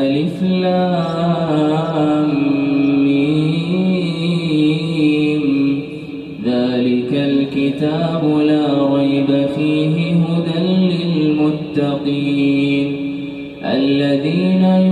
ألف ذلك الكتاب لا ريب فيه هدى للمتقين. الذين يؤمنون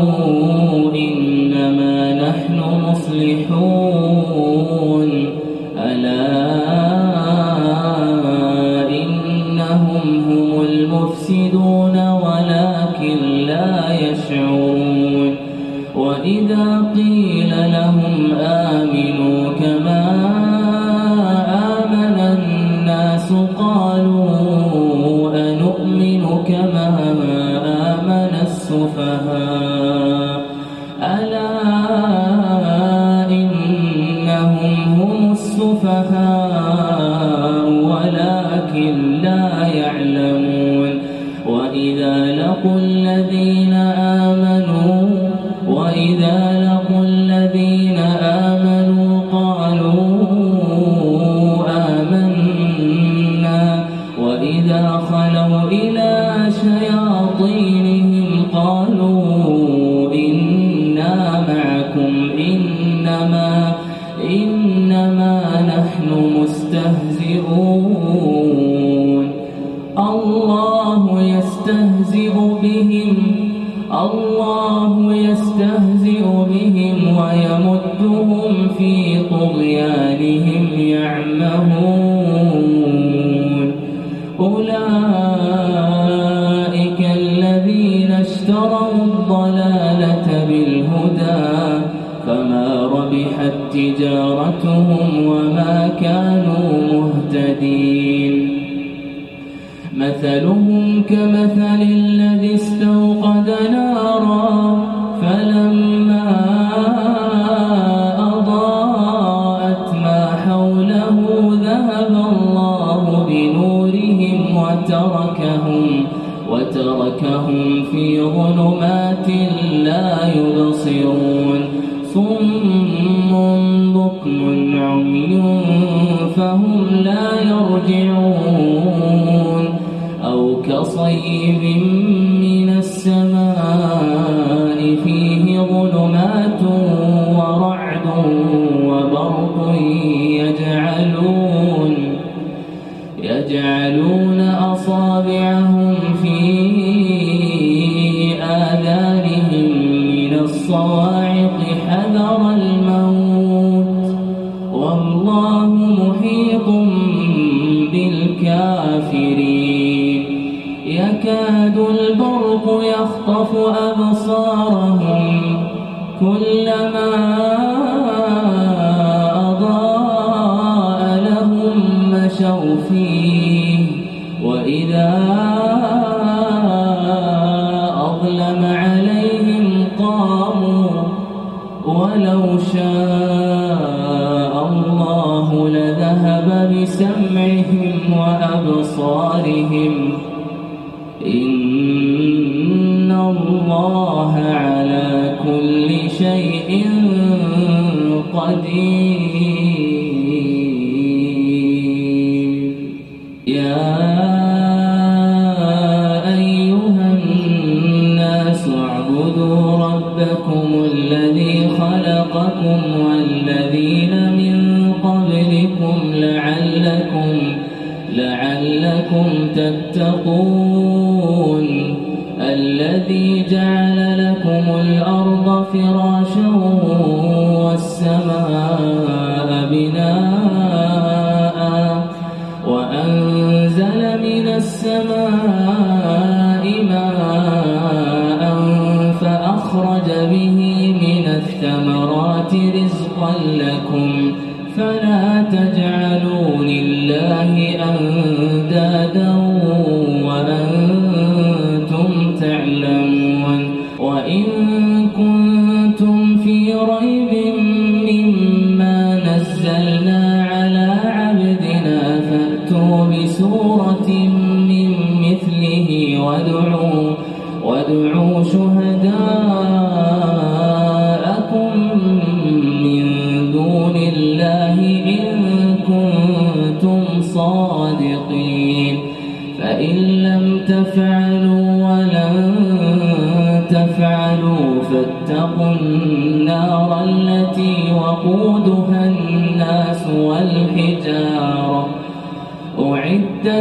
وإذا الضلالة بالهدى فما ربحت تجارتهم وما كانوا مهتدين. مثلهم كمثل الذي استوقد أو كصيب من السماء فيه ظلمات ورعد وبرق يجعلون يجعلون أصابعهم في أرضي إن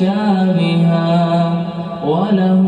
شامها وله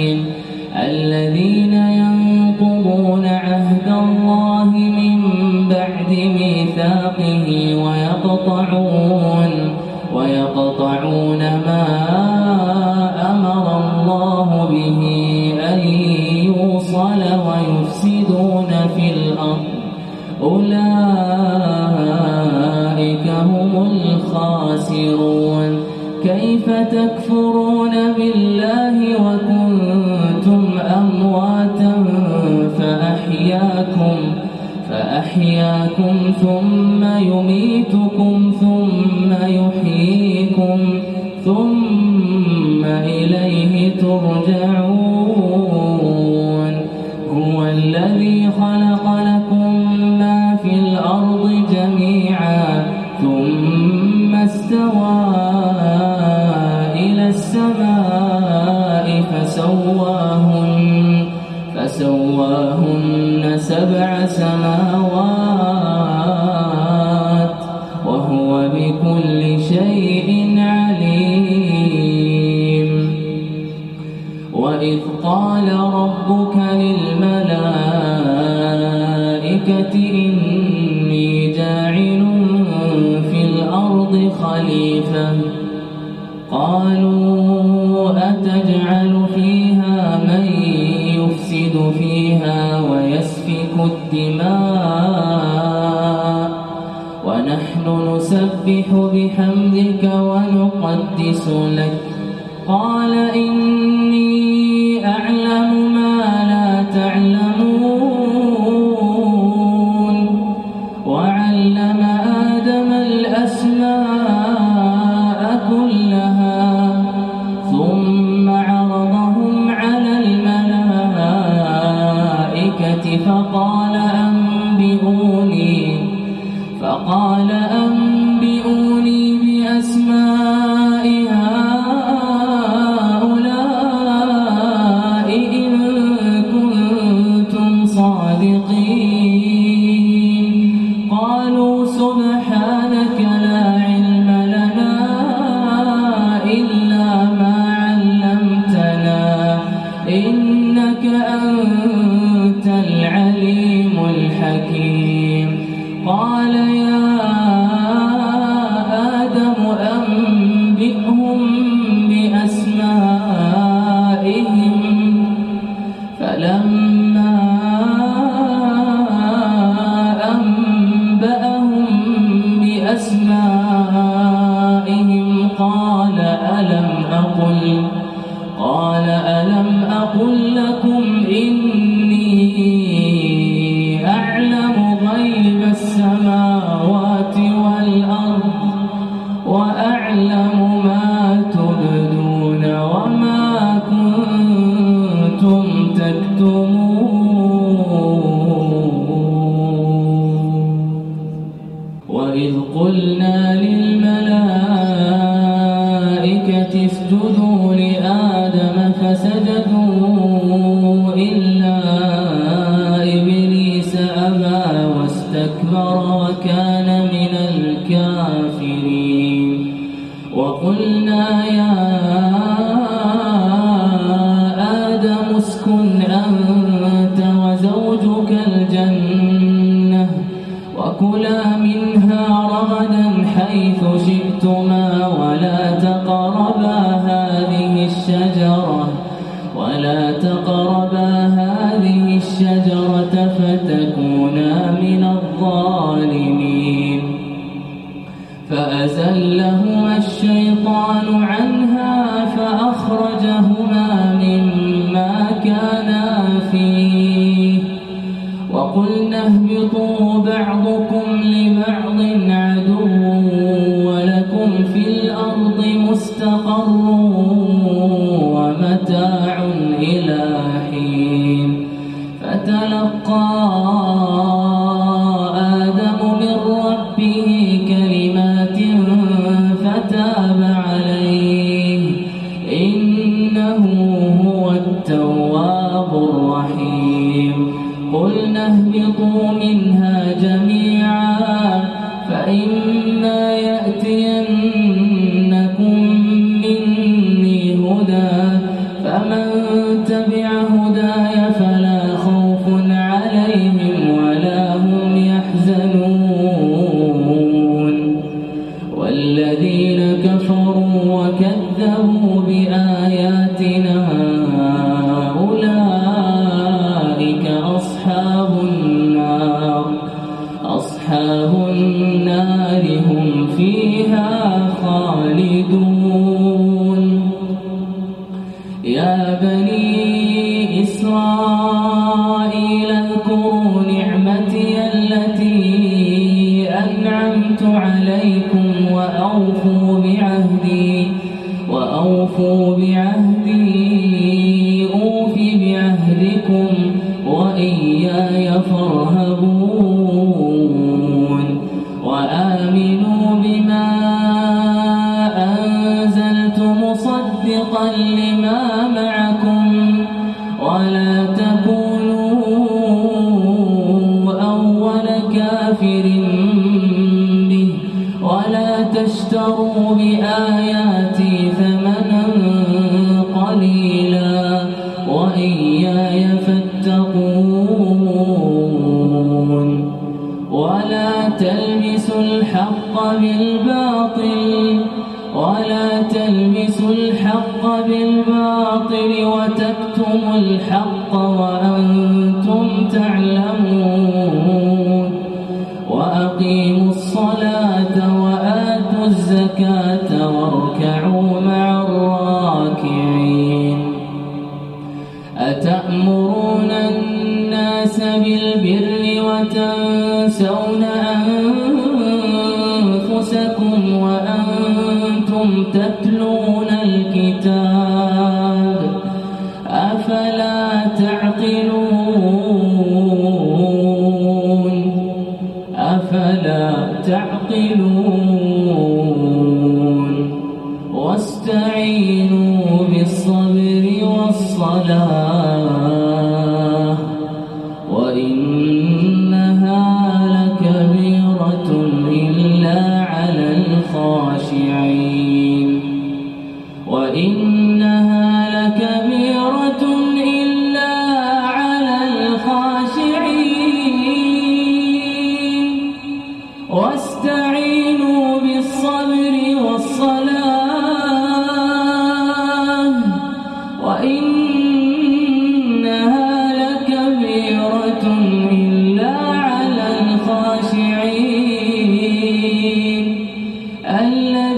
تكفرون بالله وكنتم أمواتا فأحياكم فأحياكم ثم يميتكم ثم يحييكم ثم إليه ترجعون. هو الذي خلق لكم السماوات سماوات وهو بكل شيء عليم. وإذ قال ربك للملائكة إني جاعل في الأرض خليفة. قالوا أتجعل نسبح بحمدك ونقدس لك. قال إني الظالمين قالوا سبحان يقال عنها فأخرجه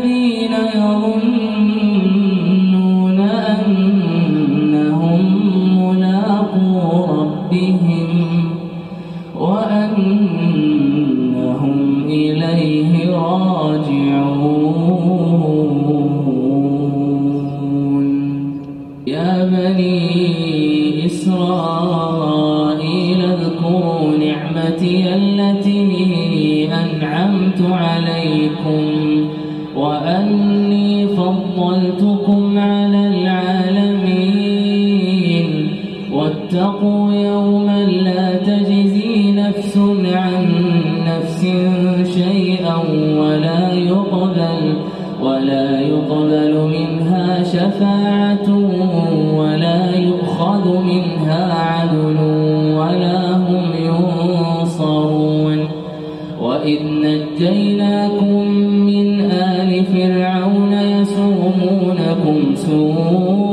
الذين يظنون وإذ نجيناكم من آل فرعون يسومونكم سوء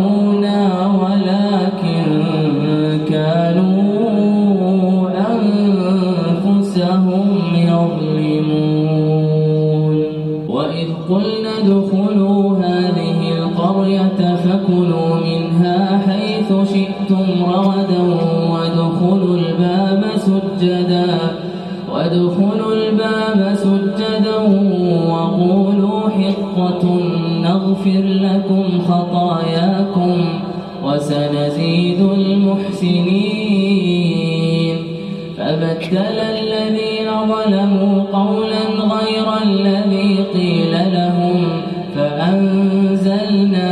منها حيث شئتم رغدا وادخلوا الباب سجدا وادخلوا الباب سجدا وقولوا حقة نغفر لكم خطاياكم وسنزيد المحسنين. فبدل الذين ظلموا قولا غير الذي قيل لهم فأنزلنا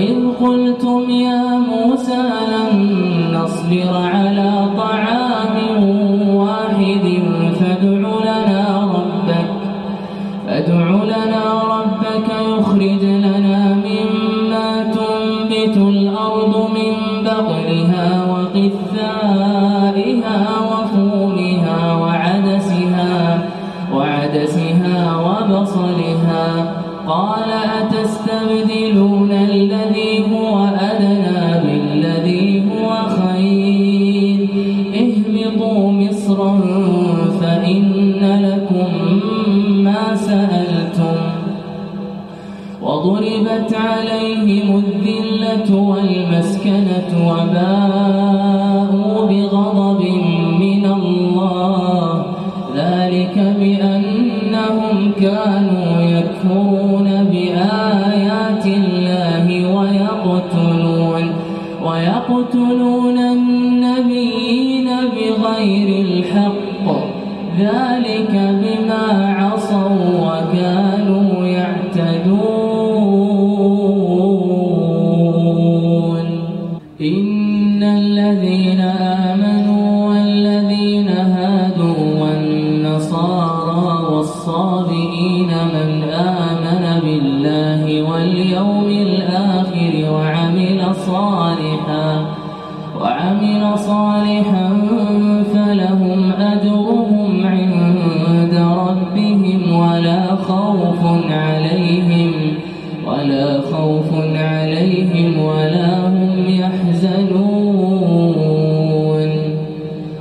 وإذ قلتم يا موسى لن نصبر على طعام عليهم الذلة والمسكنة وباءوا خوف عليهم ولا خوف عليهم ولا هم يحزنون.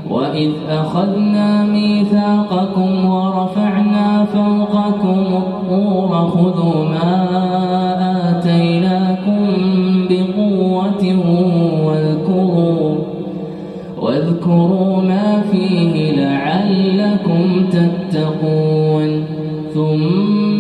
وإذ أخذنا ميثاقكم ورفعنا فوقكم الطور خذوا ما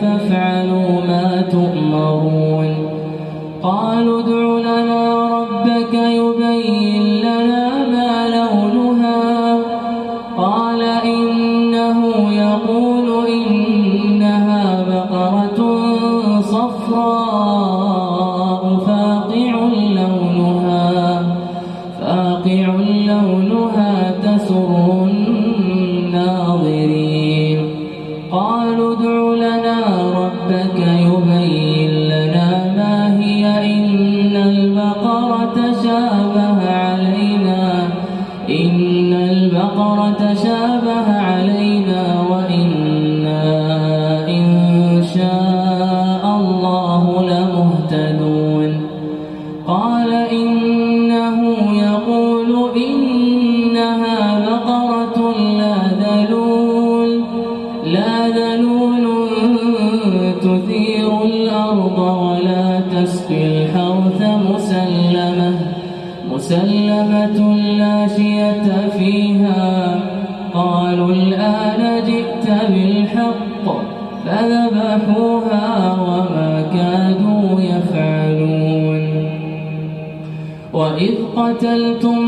فافعلوا ما تؤمرون. قال تثير الأرض ولا تسقي الحرث مسلمة مسلمة لا فيها. قالوا الآن جئت بالحق فذبحوها وما كادوا يفعلون. وإذ قتلتم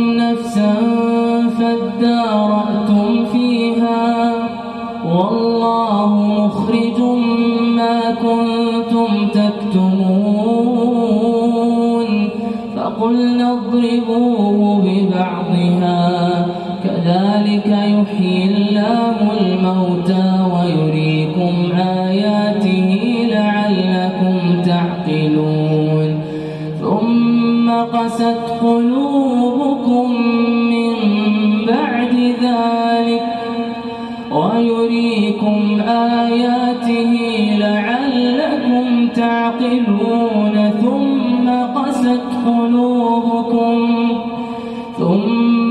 فقلنا اضربوه ببعضها كذلك يحيي الله الموتى ويريكم آياته لعلكم تعقلون ثم قست قلوبكم من بعد ذلك ويريكم آياته لعلكم تعقلون ثم قست قلوبكم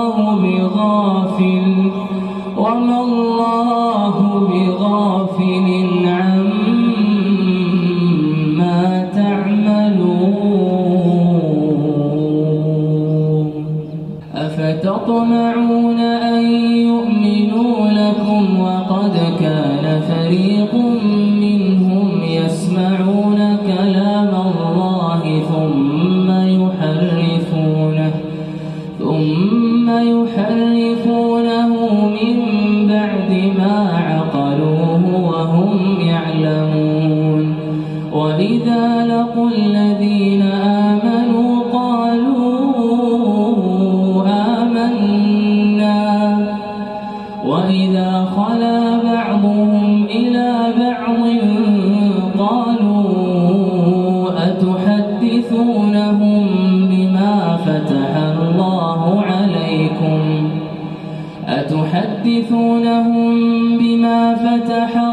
الله بغافل وما الله بغافل عما تعملون. أفتطمعون أتحدثونهم بما فتح الله عليكم أتحدثونهم بما فتح الله